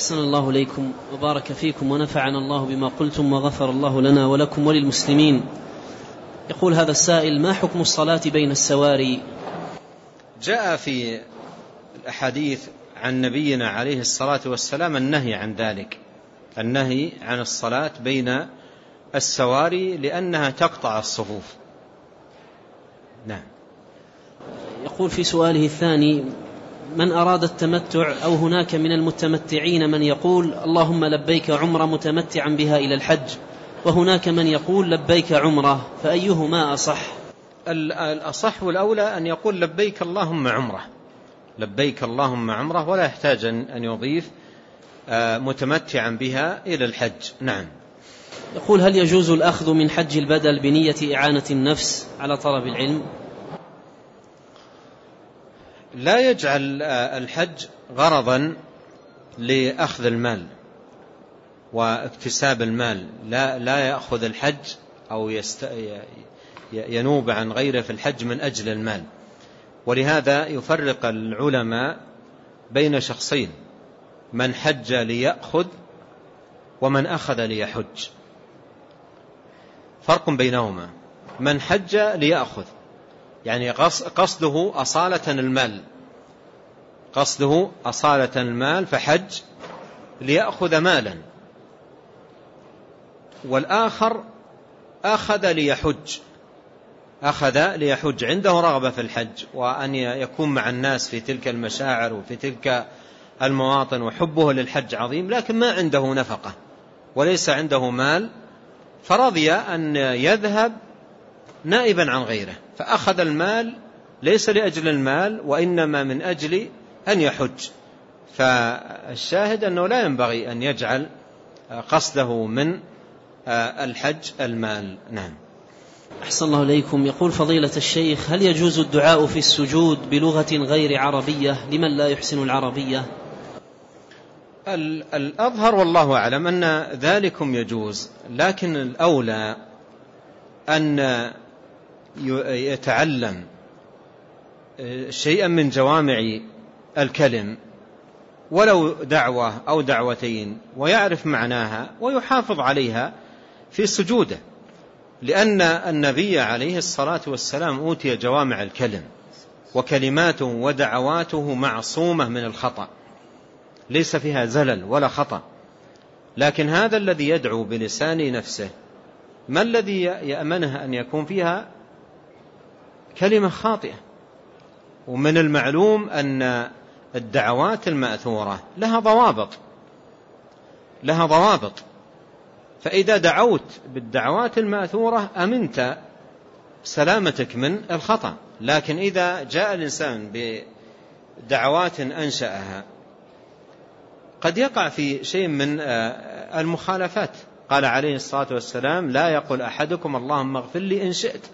أحسن الله إليكم وبارك فيكم ونفعنا الله بما قلتم وغفر الله لنا ولكم وللمسلمين. يقول هذا السائل ما حكم الصلاة بين السواري؟ جاء في الأحاديث عن نبينا عليه الصلاة والسلام النهي عن ذلك النهي عن الصلاة بين السواري لأنها تقطع الصفوف. نعم. يقول في سؤاله الثاني من أراد التمتع أو هناك من المتمتعين من يقول اللهم لبيك عمرة متمتعا بها إلى الحج وهناك من يقول لبيك عمرة فأيهما أصح؟ الأصح والأولى أن يقول لبيك اللهم عمرة. لبيك اللهم عمرة ولا يحتاج أن يضيف آه، متمتعا بها إلى الحج. نعم. يقول هل يجوز الأخذ من حج البدل بنية إعانة النفس على طلب العلم؟ لا يجعل آه، الحج غرضا لأخذ المال واكتساب المال. لا لا يأخذ الحج أو يست ينوب عن غيره في الحج من أجل المال. ولهذا يفرق العلماء بين شخصين من حج ليأخذ ومن أخذ ليحج. فرق بينهما من حج ليأخذ. يعني قصده أصالة المال. قصده أصالة المال فحج ليأخذ مالا. والآخر أخذ ليحج. أخذ ليحج. عنده رغبة في الحج وأن يكون مع الناس في تلك المشاعر وفي تلك المواطن وحبه للحج عظيم لكن ما عنده نفقة وليس عنده مال فرضي أن يذهب نائبا عن غيره فأخذ المال ليس لأجل المال وإنما من أجل أن يحج. فالشاهد أنه لا ينبغي أن يجعل قصده من الحج المال. نعم. أحسن الله إليكم. يقول فضيلة الشيخ هل يجوز الدعاء في السجود بلغة غير عربية؟ لمن لا يحسن العربية؟ الأظهر والله أعلم أن ذلكم يجوز لكن الأولى أن يتعلم شيئا من جوامع الكلم ولو دعوة أو دعوتين ويعرف معناها ويحافظ عليها في سجوده. لأن النبي عليه الصلاة والسلام أوتي جوامع الكلم وكلماته ودعواته معصومة من الخطأ. ليس فيها زلل ولا خطأ. لكن هذا الذي يدعو بلسان نفسه ما الذي يأمنه أن يكون فيها كلمة خاطئة. ومن المعلوم أن الدعوات المأثورة لها ضوابط. لها ضوابط. فإذا دعوت بالدعوات المأثورة أمنت سلامتك من الخطأ. لكن إذا جاء الإنسان بدعوات أنشأها قد يقع في شيء من آه، المخالفات. قال عليه الصلاة والسلام لا يقول أحدكم اللهم اغفر لي إن شئت.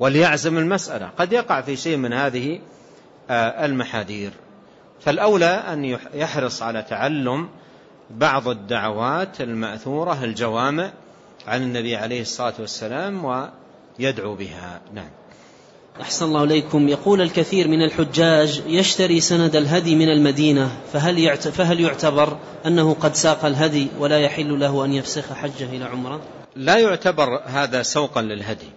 وليعزم المسألة. قد يقع في شيء من هذه آه، المحاذير. فالأولى أن يحرص على تعلم بعض الدعوات المأثورة الجوامع عن النبي عليه الصلاة والسلام ويدعو بها. نعم. أحسن الله إليكم. يقول الكثير من الحجاج يشتري سند الهدي من المدينة فهل فهل يعتبر أنه قد ساق الهدي ولا يحل له أن يفسخ حجه إلى عمرة؟ لا يعتبر هذا سوقا للهدي.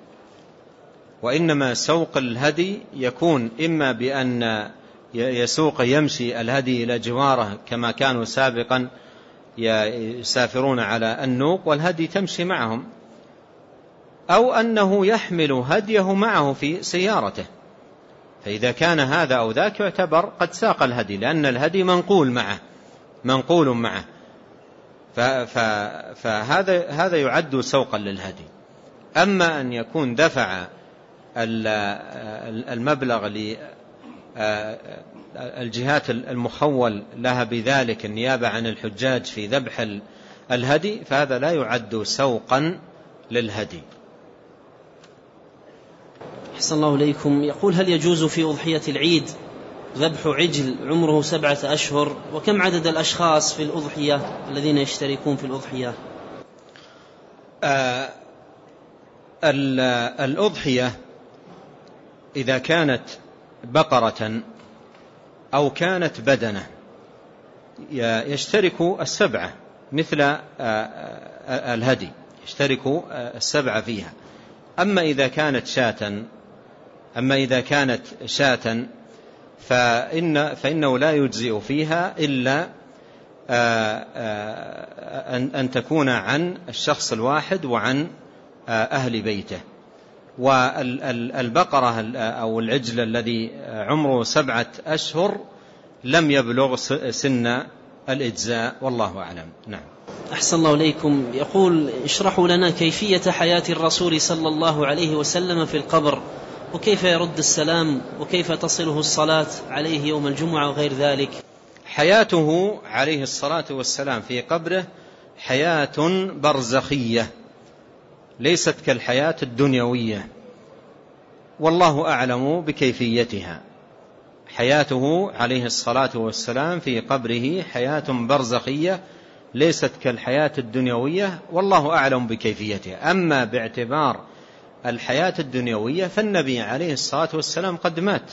وإنما سوق الهدي يكون إما بأن يسوق يمشي الهدي إلى جواره كما كانوا سابقا يسافرون على النوق والهدي تمشي معهم أو أنه يحمل هديه معه في سيارته. فإذا كان هذا أو ذاك يعتبر قد ساق الهدي لأن الهدي منقول معه منقول معه. فهذا هذا يعد سوقا للهدي. أما أن يكون دفع المبلغ الجهات المخول لها بذلك النيابة عن الحجاج في ذبح الهدي فهذا لا يعد سوقا للهدي. أحسن الله إليكم. يقول هل يجوز في أضحية العيد ذبح عجل عمره سبعة أشهر؟ وكم عدد الأشخاص في الأضحية الذين يشتركون في الأضحية؟ آه الأضحية إذا كانت بقرة أو كانت بدنة يشترك السبعة مثل الهدي يشترك السبعة فيها. أما إذا كانت شاة أما إذا كانت شاة فإن فإنه لا يجزئ فيها إلا أن تكون عن الشخص الواحد وعن أهل بيته. والبقرة أو العجل الذي عمره سبعة أشهر لم يبلغ سن الإجزاء والله أعلم. نعم. أحسن الله إليكم. يقول اشرحوا لنا كيفية حياة الرسول صلى الله عليه وسلم في القبر وكيف يرد السلام وكيف تصله الصلاة عليه يوم الجمعة وغير ذلك. حياته عليه الصلاة والسلام في قبره حياة برزخية. ليست كالحياة الدنيوية. والله أعلم بكيفيتها. حياته عليه الصلاة والسلام في قبره حياة برزخية ليست كالحياة الدنيوية. والله أعلم بكيفيتها. أما باعتبار الحياة الدنيوية فالنبي عليه الصلاة والسلام قد مات.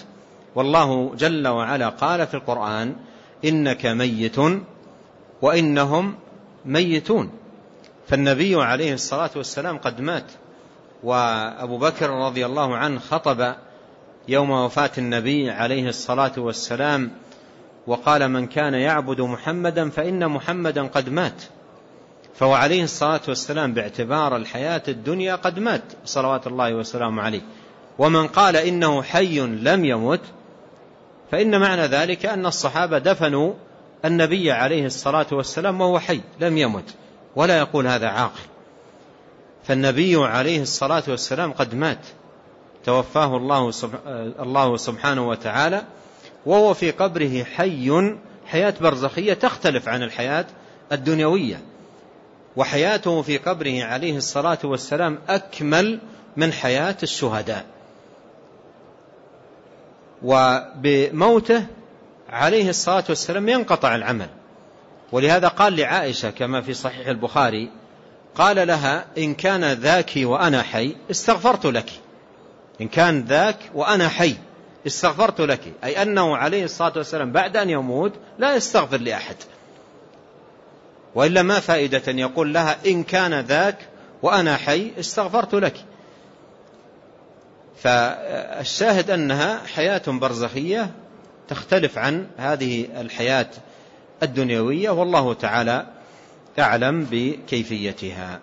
والله جل وعلا قال في القرآن إنك ميت وإنهم ميتون. فالنبي عليه الصلاة والسلام قد مات وأبو بكر رضي الله عنه خطب يوم وفاة النبي عليه الصلاة والسلام وقال من كان يعبد محمدا فإن محمدا قد مات. فهو عليه الصلاة والسلام باعتبار الحياة الدنيا قد مات صلوات الله وسلامه عليه. ومن قال إنه حي لم يمت فإن معنى ذلك أن الصحابة دفنوا النبي عليه الصلاة والسلام وهو حي لم يمت. ولا يقول هذا عاقل. فالنبي عليه الصلاة والسلام قد مات. توفاه الله, سبحانه وتعالى وهو في قبره حي حياة برزخية تختلف عن الحياة الدنيوية. وحياته في قبره عليه الصلاة والسلام أكمل من حياة الشهداء. وبموته عليه الصلاة والسلام ينقطع العمل. ولهذا قال لعائشة كما في صحيح البخاري قال لها إن كان ذاك وأنا حي استغفرت لك. إن كان ذاك وأنا حي استغفرت لك. أي أنه عليه الصلاة والسلام بعد أن يموت لا يستغفر لأحد. وإلا ما فائدة يقول لها إن كان ذاك وأنا حي استغفرت لك. فالشاهد أنها حياة برزخية تختلف عن هذه الحياة الدنيوية والله تعالى أعلم بكيفيتها.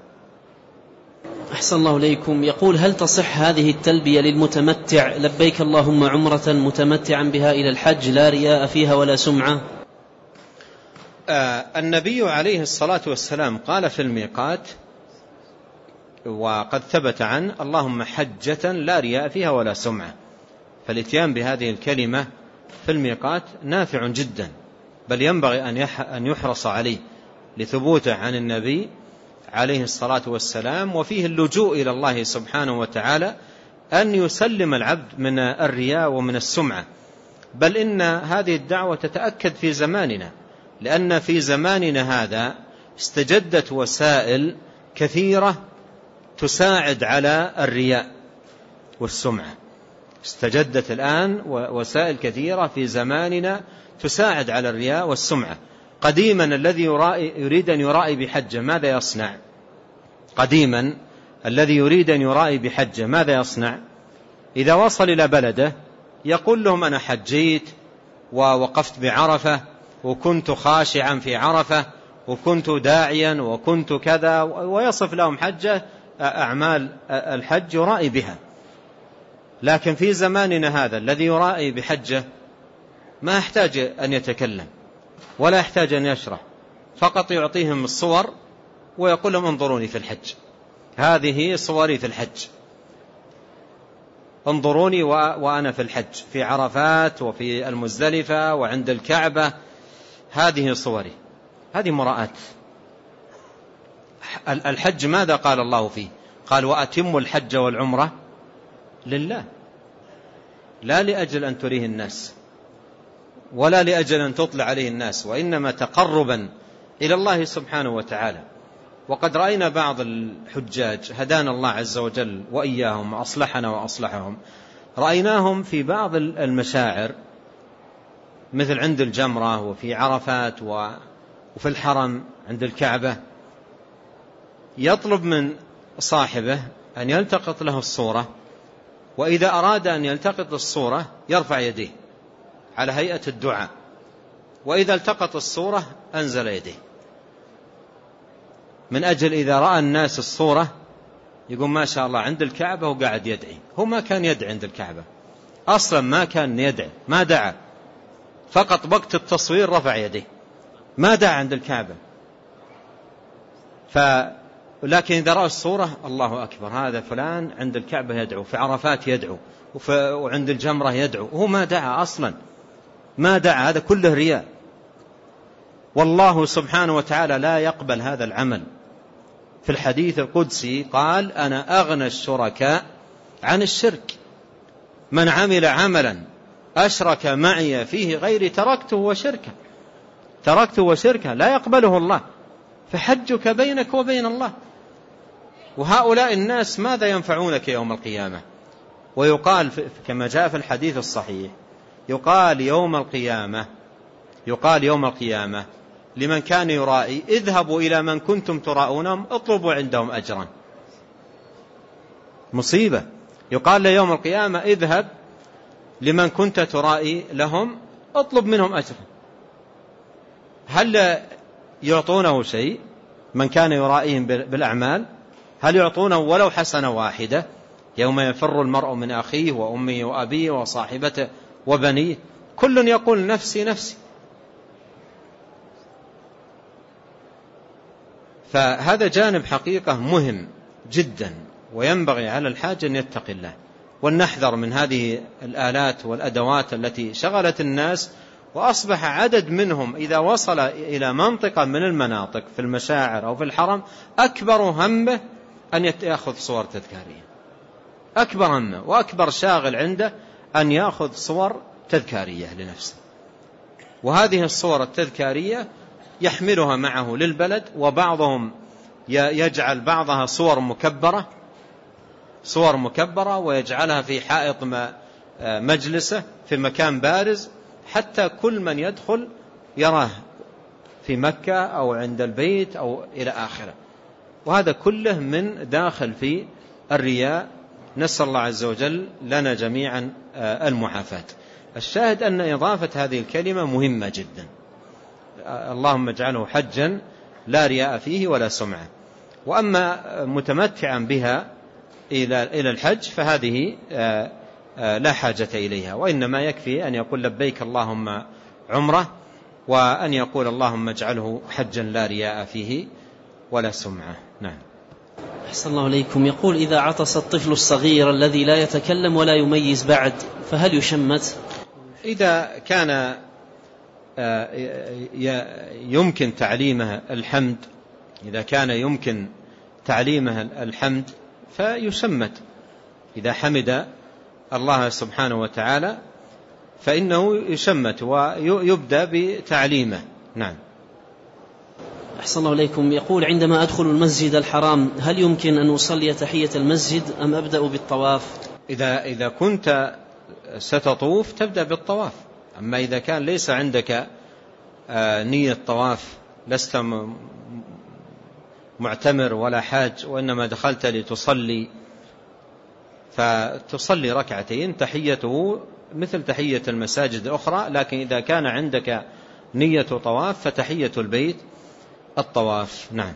أحسن الله إليكم. يقول هل تصح هذه التلبية للمتمتع؟ لبيك اللهم عمرة متمتعا بها إلى الحج لا رياء فيها ولا سمعة؟ آه النبي عليه الصلاة والسلام قال في الميقات وقد ثبت عن اللهم حجة لا رياء فيها ولا سمعة. فالإتيان بهذه الكلمة في الميقات نافع جدا. بل ينبغي أن يحرص عليه لثبوته عن النبي عليه الصلاة والسلام وفيه اللجوء إلى الله سبحانه وتعالى أن يسلم العبد من الرياء ومن السمعة. بل إن هذه الدعوة تتأكد في زماننا لأن في زماننا هذا استجدت وسائل كثيرة تساعد على الرياء والسمعة. استجدت الآن وسائل كثيرة في زماننا تساعد على الرياء والسمعة. قديما الذي يريد أن يرائي بحجة ماذا يصنع؟ قديما الذي يريد أن يرائي بحجة ماذا يصنع؟ إذا وصل إلى بلده يقول لهم أنا حجيت ووقفت بعرفة وكنت خاشعا في عرفة وكنت داعيا وكنت كذا ويصف لهم حجة أعمال الحج يرائي بها. لكن في زماننا هذا الذي يرائي بحجة ما يحتاج أن يتكلم ولا يحتاج أن يشرح فقط يعطيهم الصور ويقول لهم انظروني في الحج. هذه صوري في الحج. انظروني وأنا في الحج في عرفات وفي المزدلفة وعند الكعبة. هذه صوري. هذه مراءة الحج ماذا قال الله فيه؟ قال وأتموا الحج والعمرة لله. لا لأجل أن تريه الناس. ولا لأجل أن تطلع عليه الناس وإنما تقربا إلى الله سبحانه وتعالى. وقد رأينا بعض الحجاج هدانا الله عز وجل وإياهم وأصلحنا وأصلحهم. رأيناهم في بعض المشاعر مثل عند الجمرة وفي عرفات وفي الحرم عند الكعبة. يطلب من صاحبه أن يلتقط له الصورة وإذا أراد أن يلتقط الصورة يرفع يديه. على هيئة الدعاء. وإذا التقط الصورة أنزل يديه. من أجل إذا رأى الناس الصورة يقول ما شاء الله عند الكعبة وقاعد يدعي. هو ما كان يدعي عند الكعبة. أصلا ما كان يدعي. ما دعا. فقط وقت التصوير رفع يديه. ما دعا عند الكعبة. ف لكن إذا رأى الصورة الله أكبر. هذا فلان عند الكعبة يدعو. في عرفات يدعو. وعند الجمرة يدعو. هو ما دعا أصلا. ما دعا هذا كله رياء. والله سبحانه وتعالى لا يقبل هذا العمل. في الحديث القدسي قال أنا أغنى الشركاء عن الشرك. من عمل عملا أشرك معي فيه غيري تركته وشركه. تركته وشركه لا يقبله الله. فحجك بينك وبين الله. وهؤلاء الناس ماذا ينفعونك يوم القيامة؟ ويقال كما جاء في الحديث الصحيح يقال يوم القيامة. يقال يوم القيامة. لمن كان يرائي اذهبوا إلى من كنتم تراؤونهم اطلبوا عندهم أجرا. مصيبة. يقال له يوم القيامة اذهب لمن كنت ترائي لهم اطلب منهم أجرا. هل يعطونه شيء؟ من كان يرائيهم بالأعمال هل يعطونه ولو حسنة واحدة؟ يوم يفر المرء من أخيه وأمه وأبيه وصاحبته وبنيه كل يقول نفسي نفسي. فهذا جانب حقيقة مهم جدا وينبغي على الحاج أن يتقي الله. ولنحذر من هذه الآلات والأدوات التي شغلت الناس وأصبح عدد منهم إذا وصل إلى منطقة من المناطق في المشاعر أو في الحرم أكبر همه أن يأخذ صور تذكارية. أكبر همه وأكبر شاغل عنده أن يأخذ صور تذكارية لنفسه. وهذه الصور التذكارية يحملها معه للبلد وبعضهم يجعل بعضها صور مكبرة صور مكبرة ويجعلها في حائط مجلسه في مكان بارز حتى كل من يدخل يراه في مكة أو عند البيت أو إلى آخره. وهذا كله من داخل في الرياء نسأل الله عز وجل لنا جميعا آه، المعافاة. الشاهد أن إضافة هذه الكلمة مهمة جدا. اللهم اجعله حجا لا رياء فيه ولا سمعة. وأما متمتعا بها إلى الحج فهذه آه، آه، لا حاجة إليها. وإنما يكفي أن يقول لبيك اللهم عمرة وأن يقول اللهم اجعله حجا لا رياء فيه ولا سمعة. نعم. أحسن الله إليكم. يقول إذا عطس الطفل الصغير الذي لا يتكلم ولا يميز بعد فهل يشمت؟ إذا كان آه، يمكن تعليمه الحمد إذا كان يمكن تعليمه الحمد فيشمت. إذا حمد الله سبحانه وتعالى فإنه يشمت ويبدأ بتعليمه. نعم. أحسن الله إليكم. يقول عندما أدخل المسجد الحرام هل يمكن أن أصلي تحية المسجد أم أبدأ بالطواف؟ إذا, إذا كنت ستطوف تبدأ بالطواف. أما إذا كان ليس عندك آه، نية طواف لست معتمر ولا حاج وإنما دخلت لتصلي فتصلي ركعتين تحيته مثل تحية المساجد الأخرى. لكن إذا كان عندك نية طواف فتحية البيت الطواف. نعم.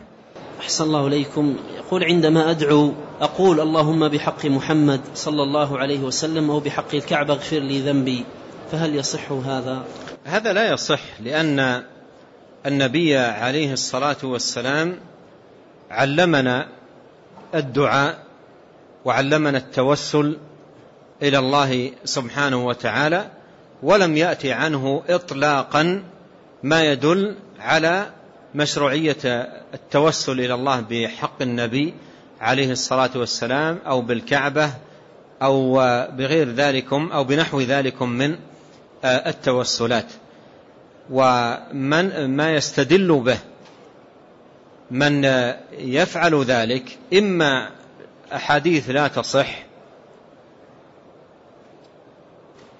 أحسن الله إليكم. يقول عندما أدعو أقول اللهم بحق محمد صلى الله عليه وسلم أو بحق الكعبة اغفر لي ذنبي. فهل يصح هذا؟ هذا لا يصح لأن النبي عليه الصلاة والسلام علمنا الدعاء وعلمنا التوسل إلى الله سبحانه وتعالى ولم يأتي عنه إطلاقا ما يدل على مشروعية التوسل إلى الله بحق النبي عليه الصلاة والسلام أو بالكعبة أو بغير ذلكم أو بنحو ذلكم من التوسلات. ومن ما يستدل به من يفعل ذلك إما أحاديث لا تصح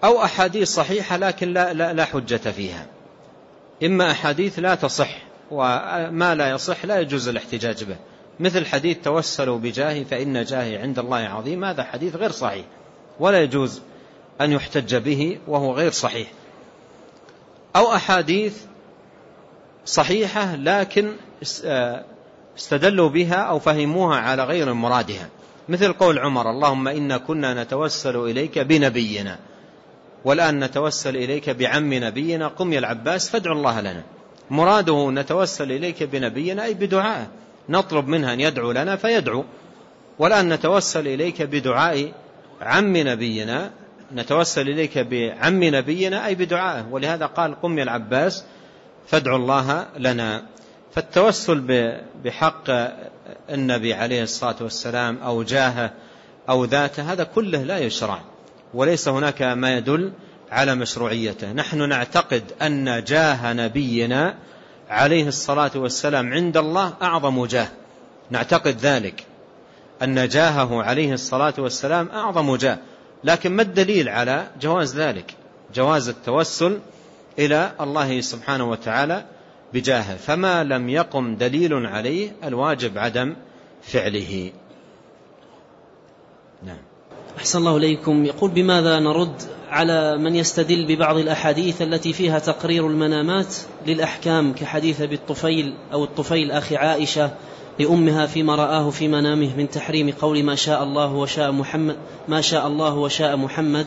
أو أحاديث صحيحة لكن لا, لا, لا حجة فيها إما أحاديث لا تصح وما لا يصح لا يجوز الاحتجاج به. مثل حديث توسلوا بجاهي فإن جاهي عند الله عظيم هذا حديث غير صحيح. ولا يجوز أن يحتج به وهو غير صحيح. أو أحاديث صحيحة لكن استدلوا بها أو فهموها على غير مرادها. مثل قول عمر اللهم إنا كنا نتوسل إليك بنبينا والآن نتوسل إليك بعم نبينا قم يا العباس فادعوا الله لنا. مراده نتوسل إليك بنبينا أي بدعاء. نطلب منها أن يدعو لنا فيدعو. والآن نتوسل إليك بدعاء عم نبينا. نتوسل إليك بعم نبينا أي بدعائه ولهذا قال قم يا العباس فادعوا الله لنا. فالتوسل بحق النبي عليه الصلاة والسلام أو جاهه أو ذاته هذا كله لا يشرع. وليس هناك ما يدل على مشروعيته. نحن نعتقد أن جاه نبينا عليه الصلاة والسلام عند الله أعظم جاه. نعتقد ذلك. أن جاهه عليه الصلاة والسلام أعظم جاه. لكن ما الدليل على جواز ذلك؟ جواز التوسل إلى الله سبحانه وتعالى بجاهه. فما لم يقم دليل عليه الواجب عدم فعله. نعم. أحسن الله إليكم. يقول بماذا نرد على من يستدل ببعض الأحاديث التي فيها تقرير المنامات للأحكام كحديث بالطفيل أو الطفيل أخي عائشة لأمها فيما رآه في منامه من تحريم قول ما شاء الله وشاء محمد ما شاء الله وشاء محمد.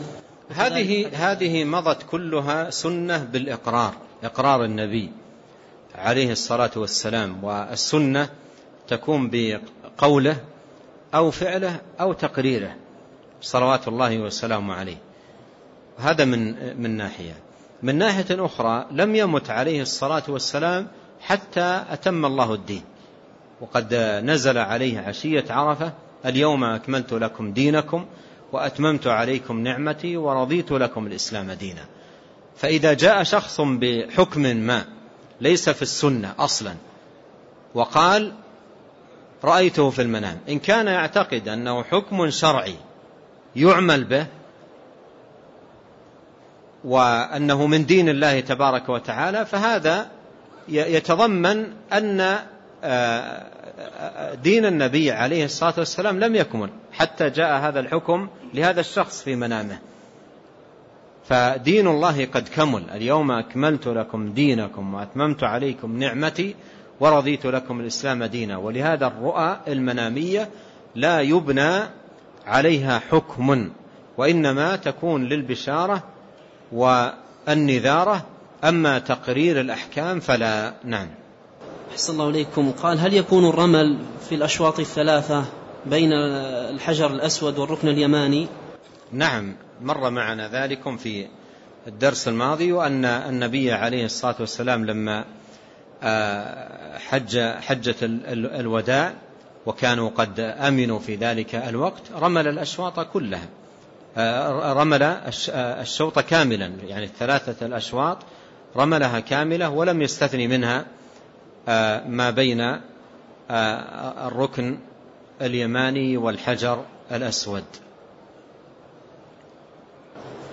هذه هذه مضت كلها سنة بالإقرار إقرار النبي عليه الصلاة والسلام والسنة تكون بقوله أو فعله أو تقريره. صلوات الله وسلامه عليه. هذا من من ناحية. من ناحية أخرى لم يمت عليه الصلاة والسلام حتى أتم الله الدين. وقد نزل عليه عشية عرفة اليوم أكملت لكم دينكم وأتممت عليكم نعمتي ورضيت لكم الإسلام دينا. فإذا جاء شخص بحكم ما ليس في السنة أصلا وقال رأيته في المنام إن كان يعتقد أنه حكم شرعي يعمل به وأنه من دين الله تبارك وتعالى فهذا يتضمن أن آه، دين النبي عليه الصلاة والسلام لم يكمل حتى جاء هذا الحكم لهذا الشخص في منامه. فدين الله قد كمل اليوم أكملت لكم دينكم وأتممت عليكم نعمتي ورضيت لكم الإسلام دينا ولهذا الرؤى المنامية لا يبنى عليها حكم وإنما تكون للبشارة والنذارة أما تقرير الأحكام فلا نعم. أحسن الله إليكم. قال هل يكون الرمل في الأشواط الثلاثة بين الحجر الأسود والركن اليماني؟ نعم مر معنا ذلكم في الدرس الماضي وأن النبي عليه الصلاة والسلام لما آه، حج حجة الوداع وكانوا قد أمنوا في ذلك الوقت رمل الأشواط كلها. آه، رمل الشوط كاملا يعني الثلاثة الأشواط رملها كاملة ولم يستثني منها آه، ما بين الركن اليماني والحجر الأسود.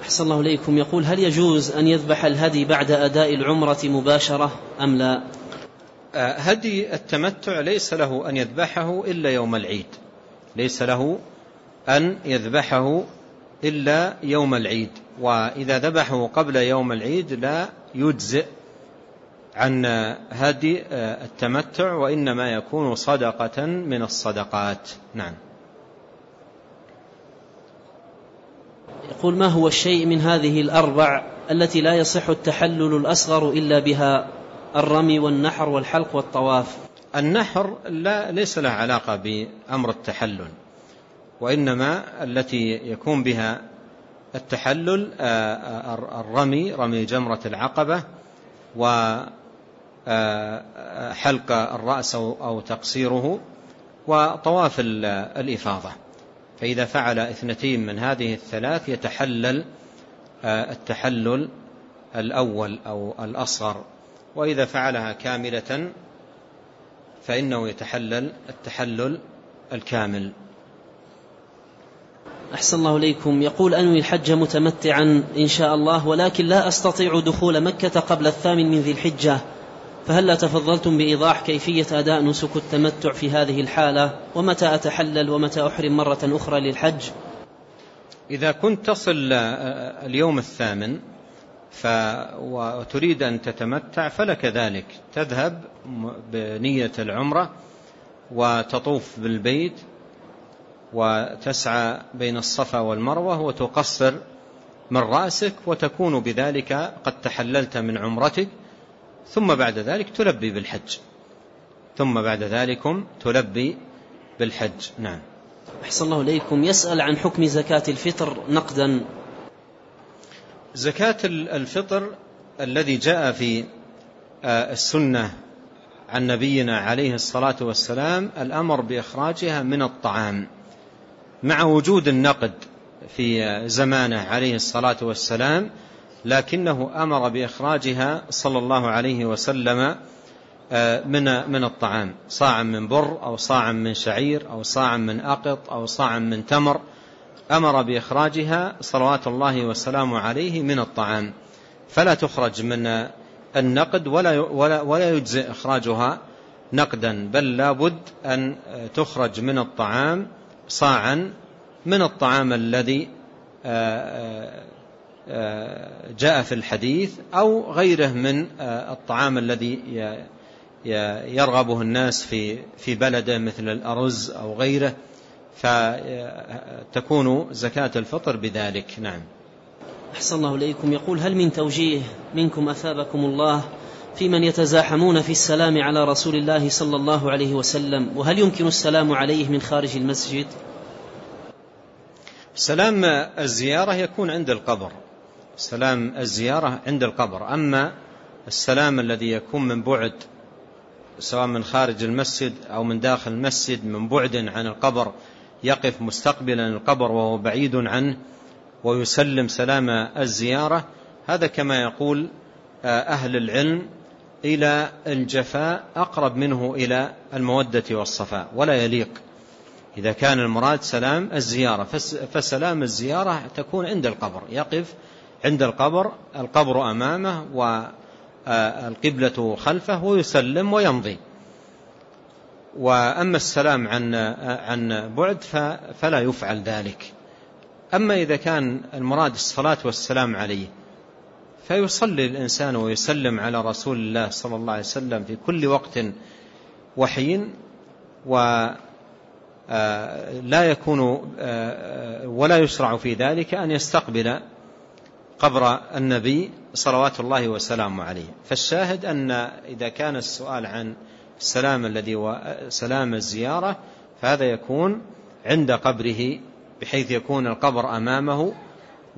أحسن الله إليكم. يقول هل يجوز أن يذبح الهدي بعد أداء العمرة مباشرة أم لا؟ آه، هدي التمتع ليس له أن يذبحه إلا يوم العيد. ليس له أن يذبحه إلا يوم العيد. وإذا ذبحه قبل يوم العيد لا يجزئ عن هدي آه، التمتع وإنما يكون صدقة من الصدقات. نعم. يقول ما هو الشيء من هذه الأربع التي لا يصح التحلل الأصغر إلا بها؟ الرمي والنحر والحلق والطواف. النحر لا ليس له علاقة بأمر التحلل وإنما التي يكون بها التحلل آه، آه، الرمي رمي جمرة العقبة وحلق آه، الرأس أو تقصيره وطواف الإفاضة. فإذا فعل اثنتين من هذه الثلاث يتحلل التحلل الأول أو الأصغر. وإذا فعلها كاملة فإنه يتحلل التحلل الكامل. أحسن الله إليكم. يقول أنوي الحج متمتعا إن شاء الله ولكن لا أستطيع دخول مكة قبل الثامن من ذي الحجة. فهل لا تفضلتم بإيضاح كيفية أداء نسك التمتع في هذه الحالة؟ ومتى أتحلل ومتى أحرم مرة أخرى للحج؟ إذا كنت تصل اليوم الثامن ف وتريد أن تتمتع فلك ذلك. تذهب بنية العمرة وتطوف بالبيت وتسعى بين الصفا والمروة وتقصر من رأسك وتكون بذلك قد تحللت من عمرتك. ثم بعد ذلك تلبي بالحج. ثم بعد ذلكم تلبي بالحج. نعم. أحسن الله إليكم. يسأل عن حكم زكاة الفطر نقدا. زكاة الفطر الذي جاء في آه، السنة عن نبينا عليه الصلاة والسلام الأمر بإخراجها من الطعام مع وجود النقد في زمانه عليه الصلاة والسلام لكنه أمر بإخراجها صلى الله عليه وسلم آه، من من الطعام صاعا من بر أو صاعا من شعير أو صاعا من أقط أو صاعا من تمر. أمر بإخراجها صلوات الله وسلامه عليه من الطعام. فلا تخرج من النقد ولا ولا ولا يجزئ إخراجها نقدا بل لابد أن تخرج من الطعام صاعا من الطعام الذي آه، آه، جاء في الحديث أو غيره من آه، الطعام الذي يرغبه الناس في في بلده مثل الأرز أو غيره. فتكون زكاة الفطر بذلك. نعم. أحسن الله إليكم. يقول هل من توجيه منكم أثابكم الله في من يتزاحمون في السلام على رسول الله صلى الله عليه وسلم؟ وهل يمكن السلام عليه من خارج المسجد؟ سلام الزيارة يكون عند القبر. سلام الزيارة عند القبر. أما السلام الذي يكون من بعد سواء من خارج المسجد أو من داخل المسجد من بعد عن القبر يقف مستقبلا القبر وهو بعيد عنه ويسلم سلام الزيارة. هذا كما يقول آه، أهل العلم إلى الجفاء أقرب منه إلى المودة والصفاء ولا يليق. إذا كان المراد سلام الزيارة فسلام الزيارة تكون عند القبر يقف عند القبر القبر أمامه والقبلة خلفه ويسلم ويمضي. وأما السلام عن عن بعد فلا يفعل ذلك. أما إذا كان المراد الصلاة والسلام عليه فيصلي الإنسان ويسلم على رسول الله صلى الله عليه وسلم في كل وقت وحين ولا آه، يكون آه، ولا يشرع في ذلك أن يستقبل قبر النبي صلوات الله وسلامه عليه. فالشاهد أن إذا كان السؤال عن السلام الذي هو سلام الزيارة فهذا يكون عند قبره بحيث يكون القبر أمامه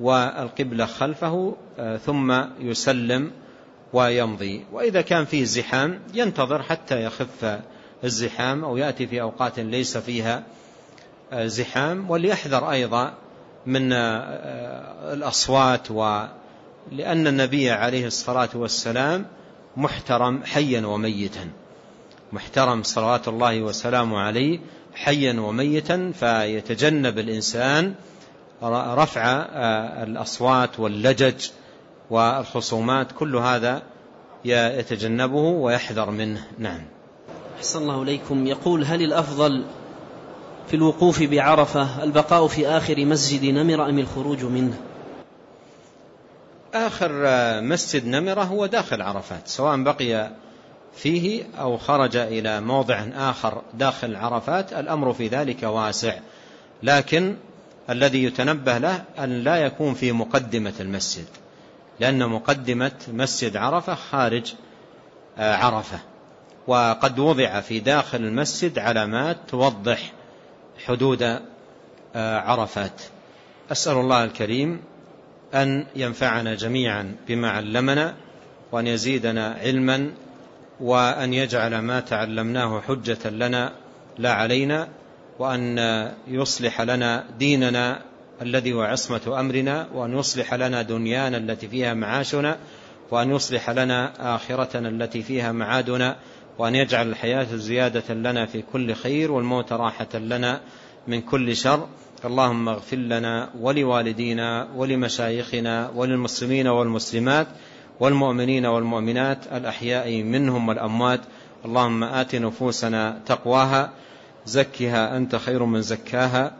والقبلة خلفه آه، ثم يسلم ويمضي. وإذا كان فيه زحام ينتظر حتى يخف الزحام أو يأتي في أوقات ليس فيها آه، زحام. وليحذر أيضا من آه، الأصوات لأن النبي عليه الصلاة والسلام محترم حيا وميتا. محترم صلوات الله وسلامه عليه حيا وميتا فيتجنب الإنسان رفع آه، الأصوات واللجج والخصومات كل هذا يتجنبه ويحذر منه. نعم. أحسن الله إليكم. يقول هل الأفضل في الوقوف بعرفة البقاء في آخر مسجد نمر أم الخروج منه؟ آخر آه، مسجد نمرة هو داخل عرفات سواء بقي فيه أو خرج إلى موضع آخر داخل عرفات الأمر في ذلك واسع. لكن الذي يتنبه له أن لا يكون في مقدمة المسجد لأن مقدمة مسجد عرفة خارج آه، عرفة. وقد وضع في داخل المسجد علامات توضح حدود آه، عرفات. أسأل الله الكريم أن ينفعنا جميعا بما علمنا وأن يزيدنا علما وأن يجعل ما تعلمناه حجة لنا لا علينا وأن يصلح لنا ديننا الذي هو عصمة أمرنا وأن يصلح لنا دنيانا التي فيها معاشنا وأن يصلح لنا آخرتنا التي فيها معادنا وأن يجعل الحياة زيادة لنا في كل خير والموت راحة لنا من كل شر. اللهم اغفر لنا ولوالدينا ولمشايخنا وللمسلمين والمسلمات. والمؤمنين والمؤمنات الأحياء منهم والأموات. اللهم آت نفوسنا تقواها زكها أنت خير من زكاها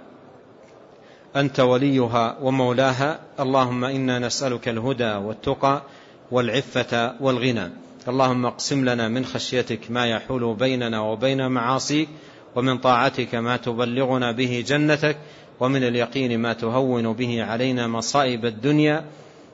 أنت وليها ومولاها. اللهم إنا نسألك الهدى والتقى والعفة والغنى. اللهم اقسم لنا من خشيتك ما يحول بيننا وبين معاصيك ومن طاعتك ما تبلغنا به جنتك ومن اليقين ما تهون به علينا مصائب الدنيا.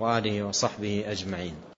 وآله وصحبه أجمعين.